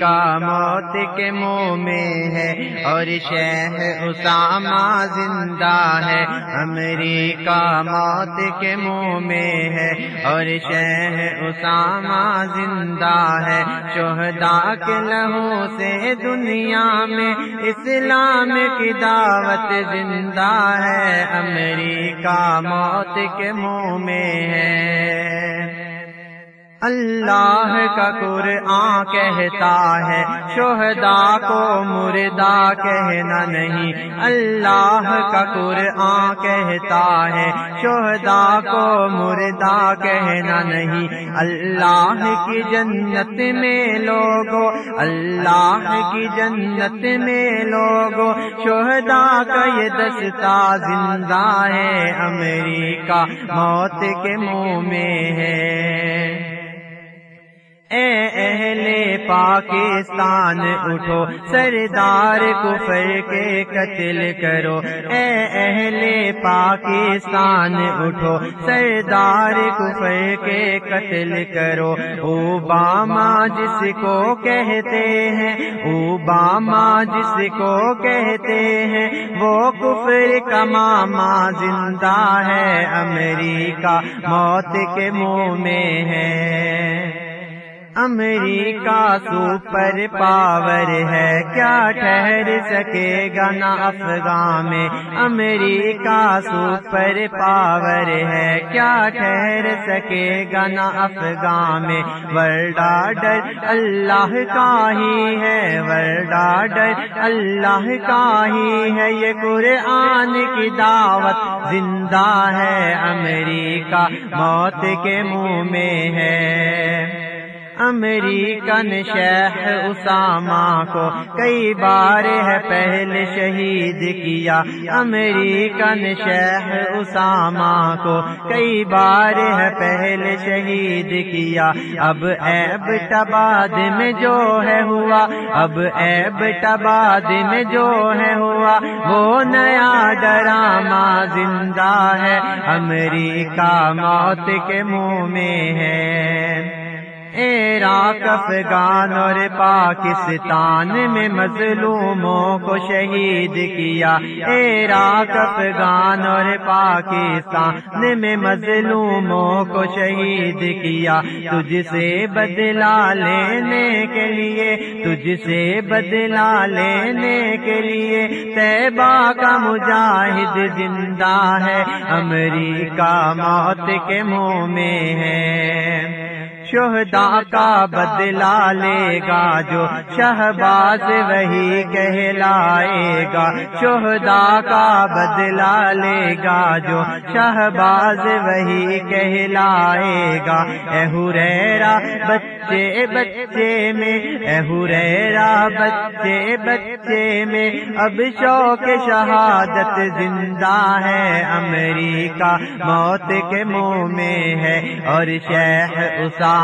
کا موت کے منہ میں ہے اور شہ اسامہ زندہ ہے۔ امریکہ موت کے منہ میں ہے اور شہ اسامہ زندہ ہے۔ شہدا کے لہو سے دنیا میں اسلام کی دعوت زندہ ہے۔ امریکہ موت کے منہ میں ہے۔ اللہ کا قرآن کہتا ہے شہدا کو مردہ کہنا نہیں۔ اللہ کا قرآن کہتا ہے شہدا کو مردہ کہنا نہیں۔ اللہ کی جنت میں لوگو، اللہ کی جنت میں لوگو۔ شہدا کا یہ دستا زندہ ہے، امریکہ موت کے منہ میں ہے۔ اے اہل پاکستان، اٹھو سردار کفر کے قتل کرو۔ اے اہل پاکستان، اٹھو سردار کفر کے قتل کرو۔ اوباما جس کو کہتے ہیں، اوباما جس کو کہتے ہیں، وہ کفر کا ماما زندہ ہے۔ امریکہ موت کے منہ میں ہے۔ امریکہ سپر پاور ہے، کیا ٹھہر سکے گا نا افغان میں؟ امریکہ سپر پاور ہے، کیا ٹھہر سکے گا نا افغان میں؟ ورلڈ آڈر اللہ کا ہی ہے، ورلڈ آڈر اللہ کا ہی ہے، یہ قرآن کی دعوت زندہ ہے، امریکہ موت کے منہ میں ہے۔ امریکن شیخ اسامہ کو کئی بار ہے پہلے شہید کیا۔ امریکن شیخ اسامہ کو کئی بار ہے پہلے شہید کیا۔ اب ایب تباد میں جو ہے ہوا۔ اب ایب تباد میں جو ہے ہوا۔ وہ نیا ڈرامہ زندہ ہے۔ امریکہ موت کے منہ میں ہے۔ عراق، افغان اور پاکستان میں مظلوموں کو شہید کیا۔ عراق، افغان اور پاکستان میں مظلوموں کو شہید کیا۔ تجھ سے بدلا لینے کے لیے، تجھ سے بدلا لینے کے لیے تیبا کا مجاہد زندہ ہے۔ امریکہ موت کے منہ میں ہے۔ شہدا کا بدلا لے گا، جو شہباز وہی کہلائے گا۔ شہدا کا بدلا لے گا، جو شہباز وہی کہلائے گا۔ اہریرا بچے بچے میں اہریرا بچے بچے میں، اب شوق شہادت زندہ ہے۔ امریکہ موت کے منہ میں ہے اور شہ اسا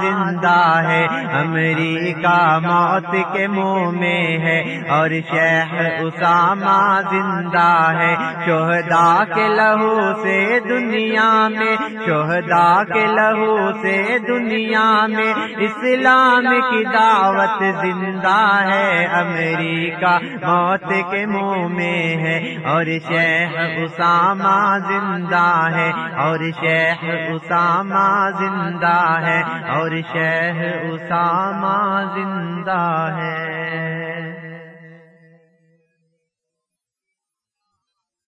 زندہ ہے، امریکہ موت کے منہ میں ہے اور شیخ اسامہ زندہ ہے۔ شہدا کے لہو سے دنیا میں شہدا کے لہو سے دنیا میں اسلام کی دعوت زندہ ہے۔ امریکہ موت کے منہ میں ہے اور شیخ اسامہ زندہ ہے اور شیخ اسامہ زندہ ہے اور شہ اسامہ زندہ ہے۔